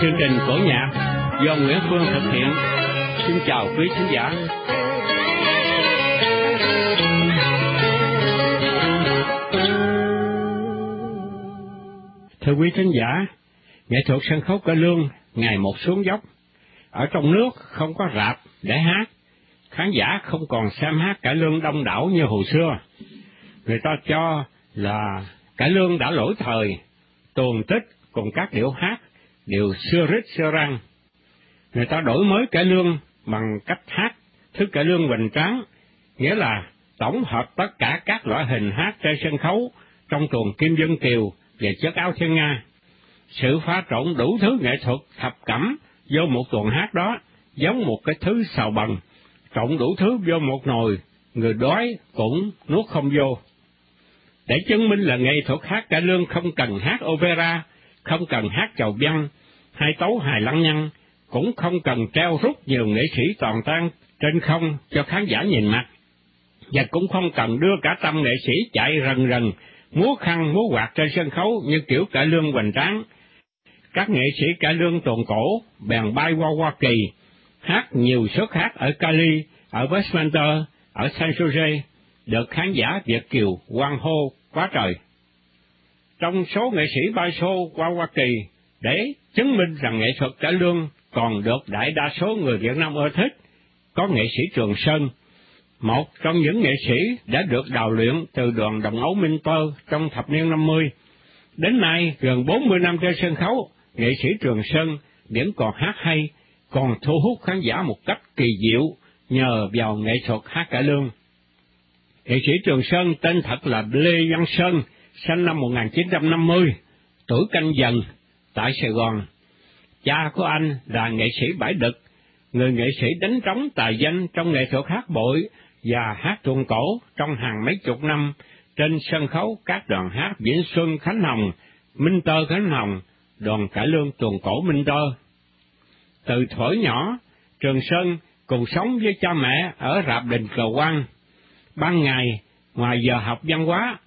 Chương trình cổ nhạc do Nguyễn Phương thực hiện. Xin chào quý khán giả. Thưa quý khán giả, nghệ thuật sân khấu cải lương ngày một xuống dốc. Ở trong nước không có rạp để hát, khán giả không còn xem hát cải lương đông đảo như hồi xưa. Người ta cho là cải lương đã lỗi thời, tuồng tích cùng các điệu hát đều xưa rít xưa răng. Người ta đổi mới cải lương bằng cách hát thứ cải lương hoành tráng, nghĩa là tổng hợp tất cả các loại hình hát trên sân khấu trong tuồng Kim Dân Kiều về chất áo thiên Nga. Sự pha trộn đủ thứ nghệ thuật thập cẩm vô một tuần hát đó, giống một cái thứ xào bằng, trộn đủ thứ vô một nồi, người đói cũng nuốt không vô. Để chứng minh là nghệ thuật hát cải lương không cần hát opera, không cần hát chầu văn, hay tấu hài lăng nhăng, cũng không cần treo rút nhiều nghệ sĩ toàn tan trên không cho khán giả nhìn mặt, và cũng không cần đưa cả trăm nghệ sĩ chạy rần rần, múa khăn múa quạt trên sân khấu như kiểu cải lương hoành tráng. Các nghệ sĩ cải lương tuồng cổ bèn bay qua Hoa Kỳ, hát nhiều suất hát ở Cali, ở Westminster, ở San Jose, được khán giả Việt Kiều quan hô quá trời. Trong số nghệ sĩ bay xô qua Hoa Kỳ, để chứng minh rằng nghệ thuật cải lương còn được đại đa số người Việt Nam ưa thích, có nghệ sĩ Trường Sơn, một trong những nghệ sĩ đã được đào luyện từ đoàn đồng ấu Minh Tơ trong thập niên 50. Đến nay, gần 40 năm trên sân khấu, nghệ sĩ Trường Sơn vẫn còn hát hay, còn thu hút khán giả một cách kỳ diệu nhờ vào nghệ thuật hát cải lương. Nghệ sĩ Trường Sơn tên thật là Lê Văn Sơn, sinh năm 1950, tuổi canh dần, tại Sài Gòn. Cha của anh là nghệ sĩ bãi đực, người nghệ sĩ đánh trống tài danh trong nghệ thuật hát bội và hát tuồng cổ trong hàng mấy chục năm trên sân khấu các đoàn hát Vĩnh Xuân Khánh Hồng, Minh Tơ Khánh Hồng, đoàn cải lương tuồng cổ Minh Tơ. Từ thuở nhỏ, Trường Sơn cùng sống với cha mẹ ở Rạp Đình Cờ Quang. Ban ngày, ngoài giờ học văn hóa,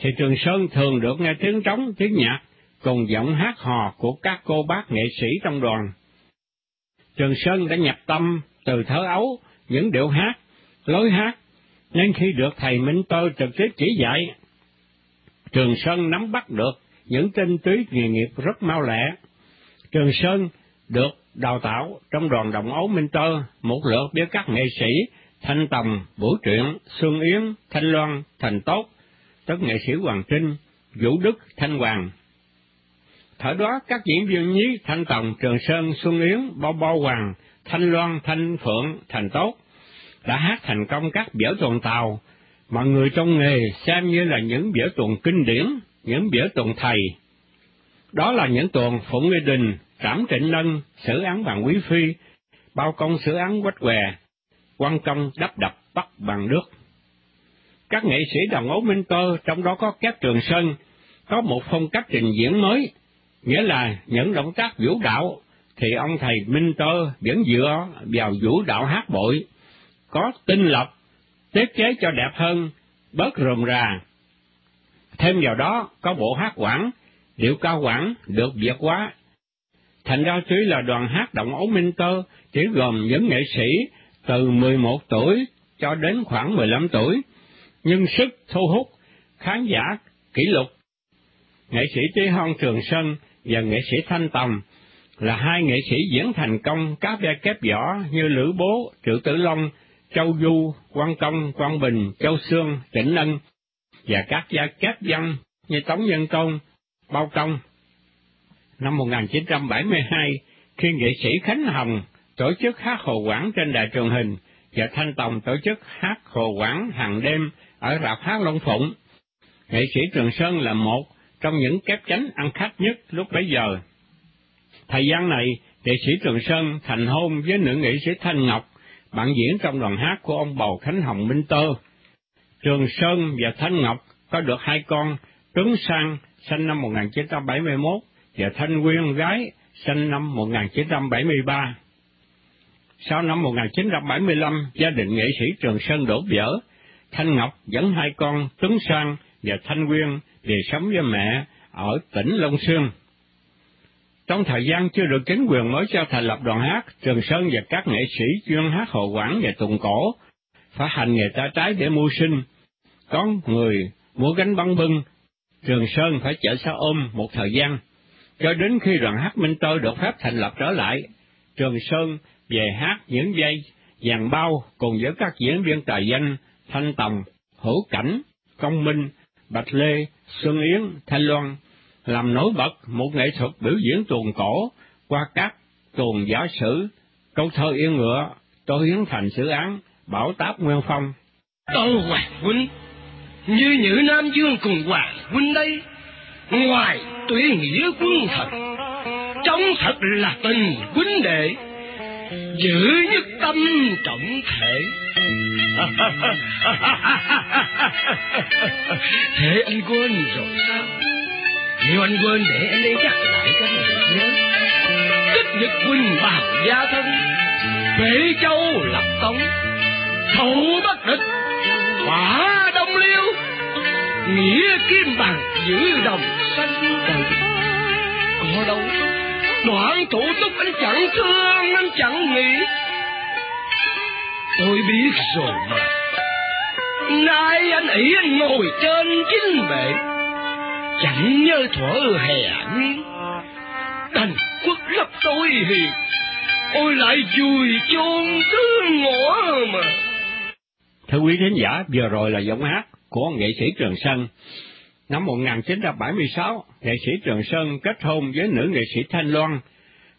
thì Trường Sơn thường được nghe tiếng trống, tiếng nhạc cùng giọng hát hò của các cô bác nghệ sĩ trong đoàn. Trường Sơn đã nhập tâm từ thơ ấu những điệu hát, lối hát, nên khi được thầy Minh Tơ trực tiếp chỉ dạy, Trường Sơn nắm bắt được những tinh túy nghề nghiệp rất mau lẹ. Trường Sơn được đào tạo trong đoàn đồng ấu Minh Tơ một lượt biết các nghệ sĩ Thanh Tòng, Vũ Truyện, Xuân Yến, Thanh Loan, Thành Tốt, tức nghệ sĩ Hoàng Trinh, Vũ Đức, Thanh Hoàng, Thở đó các diễn viên nhí Thanh Tòng, Trường Sơn, Xuân Yến, Bao Bao Hoàng, Thanh Loan, Thanh Phượng, Thành Tốt đã hát thành công các biểu tuần tàu mà người trong nghề xem như là những biểu tuần kinh điển, những biểu tuần thầy. Đó là những tuần Phụng Nghi Đình, Trảm Trịnh Lân, Sử án bằng Quý Phi, Bao Công Sử án Quách Què, quan công đắp đập bắt bằng nước. Các nghệ sĩ đồng ấu Minh Tơ, trong đó có các Trường Sơn, có một phong cách trình diễn mới, nghĩa là những động tác vũ đạo thì ông thầy Minh Tơ vẫn dựa vào vũ đạo hát bội, có tinh lập, tiết chế cho đẹp hơn, bớt rườm rà. Thêm vào đó có bộ hát quảng, điệu cao quảng được việt hóa. Thành ra tuy là đoàn hát động ấu Minh Tơ chỉ gồm những nghệ sĩ từ 11 tuổi cho đến khoảng 15 tuổi, nhưng sức thu hút khán giả kỷ lục. Nghệ sĩ Trí Hon Trường Sơn và nghệ sĩ Thanh Tòng là hai nghệ sĩ diễn thành công các vai kép võ như Lữ Bố, Triệu Tử Long, Châu Du, Quan Công, Quan Bình, Châu Sương, Trịnh Ân và các gia kép văn như Tống Nhân Tôn, Bao Công. Năm 1972, khi nghệ sĩ Khánh Hồng tổ chức hát hồ quảng trên đài truyền hình và Thanh Tòng tổ chức hát hồ quảng hàng đêm ở rạp hát Long Phụng, nghệ sĩ Trường Sơn là một trong những kép chánh ăn khách nhất lúc bấy giờ. Thời gian này, nghệ sĩ Trường Sơn thành hôn với nữ nghệ sĩ Thanh Ngọc, bạn diễn trong đoàn hát của ông bầu Khánh Hồng Minh Tơ. Trường Sơn và Thanh Ngọc có được hai con, Tuấn Sang sinh năm 1971 và Thanh Nguyên gái sinh năm 1973. Sau năm 1975, gia đình nghệ sĩ Trường Sơn đổ vỡ, Thanh Ngọc dẫn hai con Tuấn Sang và Thanh Nguyên về sống với mẹ ở tỉnh Long xuyên Trong thời gian chưa được chính quyền mới cho thành lập đoàn hát, Trường Sơn và các nghệ sĩ chuyên hát hồ quảng và tùng cổ phải hành nghề ta trái để mưu sinh. Có người mua gánh băng bưng, Trường Sơn phải chở xe ôm một thời gian, cho đến khi đoàn hát Minh Tơ được phép thành lập trở lại. Trường Sơn về hát những dây dàn bao cùng với các diễn viên tài danh Thanh Tòng, Hữu Cảnh, Công Minh, Bạch Lê, Xuân Yến, Thanh Loan, làm nổi bật một nghệ thuật biểu diễn tuồng cổ qua các tuồng giả sử, câu thơ yên ngựa, Tô Hiến Thành xử án, Bảo Táp Nguyên Phong. Tô Hoàng Huynh, như Nhữ Nam Dương cùng Hoàng Huynh đây, ngoài tuyên nghĩa quân thần, trong thật là tình huynh đệ, giữ nhất tâm trọng thể. Thế anh quên rồi sao? Nếu anh quên để anh đây nhắc lại cho anh nhớ. Tích nhật huynh bảo gia thân, Bể châu lập tống, thủ bất địch, hỏa đông liêu, nghĩa kim bằng giữ đồng xanh tận. Có đâu, đoạn thủ túc anh chẳng thương, anh chẳng nghĩ. Tôi biết rồi mà. Nay anh ỷ anh ngồi trên chính bệ, chẳng như thuở hè thành Đành quốc lập tôi hiền, ôi lại vui chôn cứ ngõ mà. Thưa quý khán giả, vừa rồi là giọng hát của nghệ sĩ Trường Sơn. Năm 1976, nghệ sĩ Trường Sơn kết hôn với nữ nghệ sĩ Thanh Loan,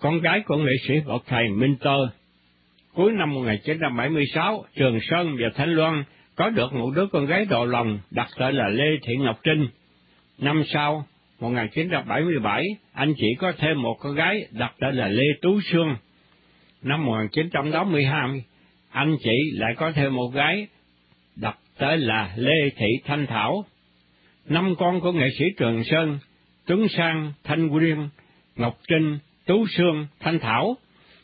con gái của nghệ sĩ bậc thầy Minh Tơ. Cuối năm 1976, Trường Sơn và Thanh Loan có được một đứa con gái đầu lòng đặt tên là Lê Thị Ngọc Trinh. Năm sau, 1977, anh chỉ có thêm một con gái đặt tên là Lê Tú Sương. Năm 1982, anh chị lại có thêm một gái đặt tên là Lê Thị Thanh Thảo. Năm con của nghệ sĩ Trường Sơn, Tuấn Sang, Thanh Quyên, Ngọc Trinh, Tú Sương, Thanh Thảo,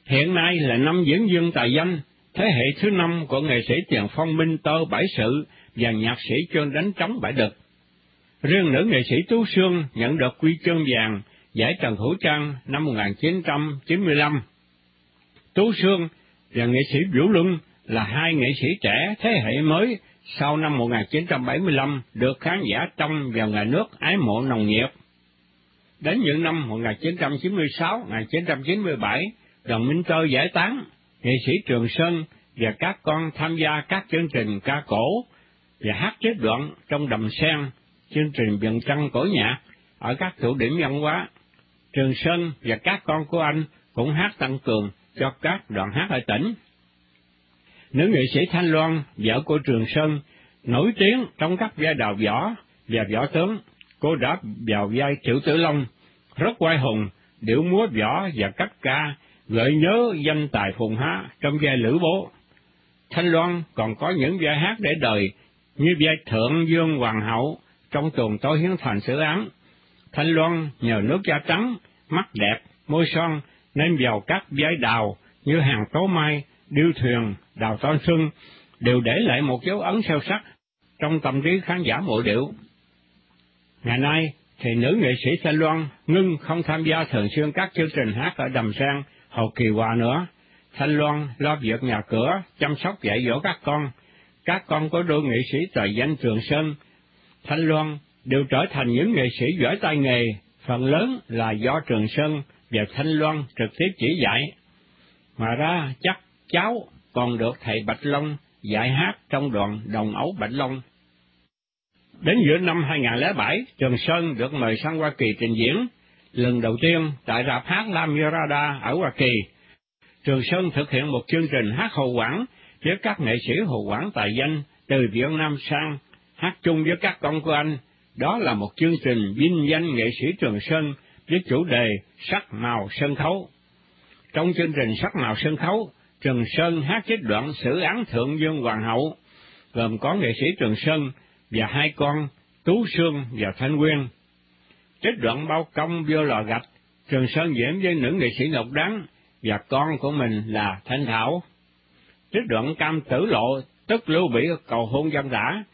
hiện nay là năm diễn viên tài danh, thế hệ thứ năm của nghệ sĩ tiền phong Minh Tơ Bảy Sự và nhạc sĩ chuyên đánh trống bãi Đực. Riêng nữ nghệ sĩ Tú Sương nhận được quy chương vàng giải Trần Hữu Trang năm 1995. Tú Sương và nghệ sĩ Vũ Luân là hai nghệ sĩ trẻ thế hệ mới sau năm 1975 được khán giả trong và ngoài nước ái mộ nồng nhiệt. Đến những năm 1996-1997, đoàn Minh Tơ giải tán, nghệ sĩ Trường Sơn và các con tham gia các chương trình ca cổ và hát trích đoạn trong đầm sen, chương trình dần trăng cổ nhạc ở các tụ điểm văn hóa. Trường Sơn và các con của anh cũng hát tăng cường cho các đoạn hát ở tỉnh. Nữ nghệ sĩ Thanh Loan, vợ của Trường Sơn, nổi tiếng trong các vai đào võ và võ tướng. Cô đã vào vai Triệu Tử Long, rất quay hùng, điệu múa võ và cách ca, gợi nhớ danh tài phùng há trong vai Lữ Bố. Thanh Loan còn có những vai hát để đời như vai Thượng Dương Hoàng hậu trong tuần tối hiến thành xử án. Thanh Loan nhờ nước da trắng, mắt đẹp, môi son nên vào các vai đào như hàng tố mai, điêu thuyền, đào toan xuân đều để lại một dấu ấn sâu sắc trong tâm trí khán giả mộ điệu. Ngày nay thì nữ nghệ sĩ Thanh Loan ngưng không tham gia thường xuyên các chương trình hát ở Đầm Sang, Hồ Kỳ Hòa nữa. Thanh Loan lo việc nhà cửa, chăm sóc dạy dỗ các con. Các con của đôi nghệ sĩ tài danh Trường Sơn, Thanh Loan đều trở thành những nghệ sĩ giỏi tay nghề, phần lớn là do Trường Sơn và Thanh Loan trực tiếp chỉ dạy. Ngoài ra, chắc cháu còn được thầy Bạch Long dạy hát trong đoàn Đồng Ấu Bạch Long. Đến giữa năm 2007, Trường Sơn được mời sang Hoa Kỳ trình diễn, lần đầu tiên tại rạp hát La Mirada ở Hoa Kỳ. Trường Sơn thực hiện một chương trình hát hồ quảng với các nghệ sĩ hồ quảng tài danh từ Việt Nam sang, hát chung với các con của anh. Đó là một chương trình vinh danh nghệ sĩ Trường Sơn với chủ đề Sắc màu sân khấu. Trong chương trình Sắc màu sân khấu, Trường Sơn hát trích đoạn xử án Thượng Dương Hoàng hậu, gồm có nghệ sĩ Trường Sơn và hai con Tú Sương và Thanh Nguyên. Trích đoạn bao công vô lò gạch, Trường Sơn diễn với nữ nghệ sĩ Ngọc Đáng và con của mình là Thanh Thảo. Trích đoạn cam tử lộ, tức lưu bị cầu hôn dân đã,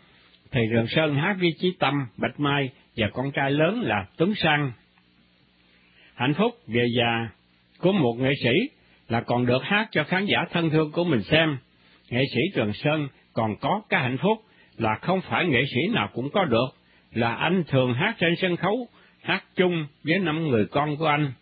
thì Trường Sơn hát với Chí Tâm, Bạch Mai và con trai lớn là Tuấn Sang. Hạnh phúc về già của một nghệ sĩ là còn được hát cho khán giả thân thương của mình xem. Nghệ sĩ Trường Sơn còn có cái hạnh phúc là không phải nghệ sĩ nào cũng có được, là anh thường hát trên sân khấu, hát chung với năm người con của anh.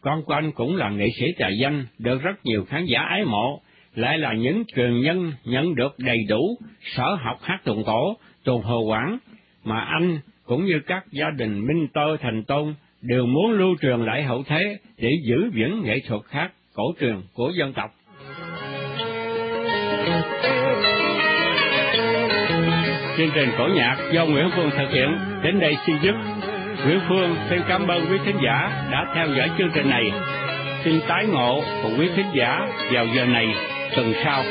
Con của anh cũng là nghệ sĩ tài danh, được rất nhiều khán giả ái mộ, lại là những truyền nhân nhận được đầy đủ sở học hát tuồng cổ, tuồng hồ quảng, mà anh cũng như các gia đình Minh Tơ Thành Tôn đều muốn lưu truyền lại hậu thế để giữ vững nghệ thuật hát cổ truyền của dân tộc. Chương trình cổ nhạc do Nguyễn Phương thực hiện đến đây xin dứt. Nguyễn Phương xin cảm ơn quý khán giả đã theo dõi chương trình này. Xin tái ngộ cùng quý khán giả vào giờ này tuần sau.